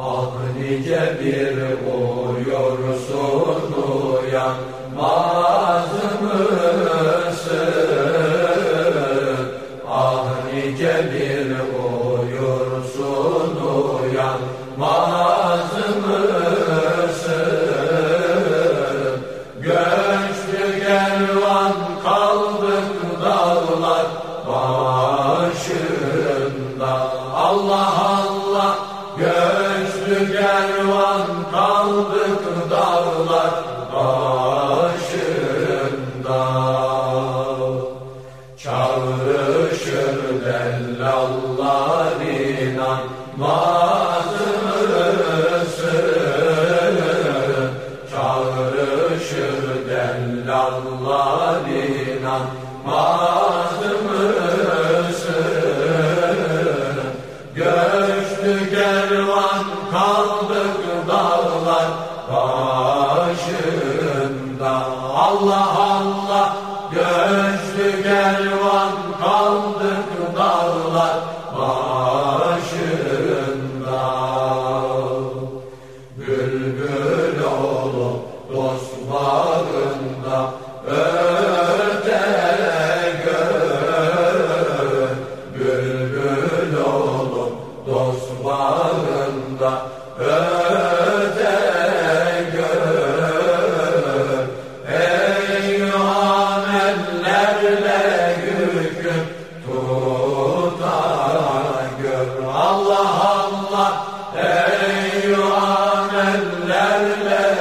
Ah nice bir uyursun uyanmaz mısın? Ah nice bir uyursun uyanmaz mısın? Göçtü gelvan kaldık dağlar başında Allah illallah inanmazsın Çağrışır dellallah inanmazsın Göçtü kervan kaldık dağlar başında Allah Allah,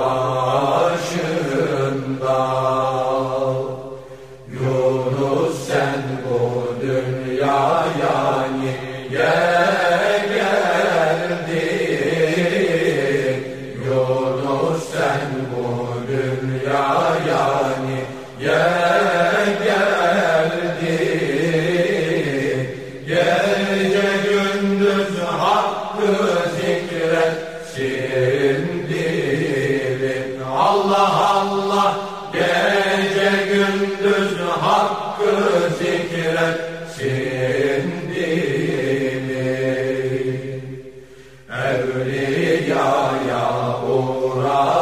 Bye. Evliyaya uğrar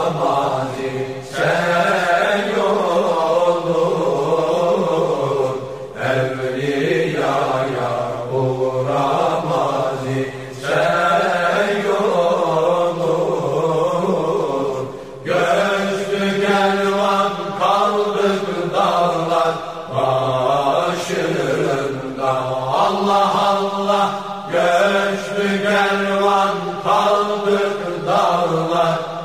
Dalgalandık dağlar.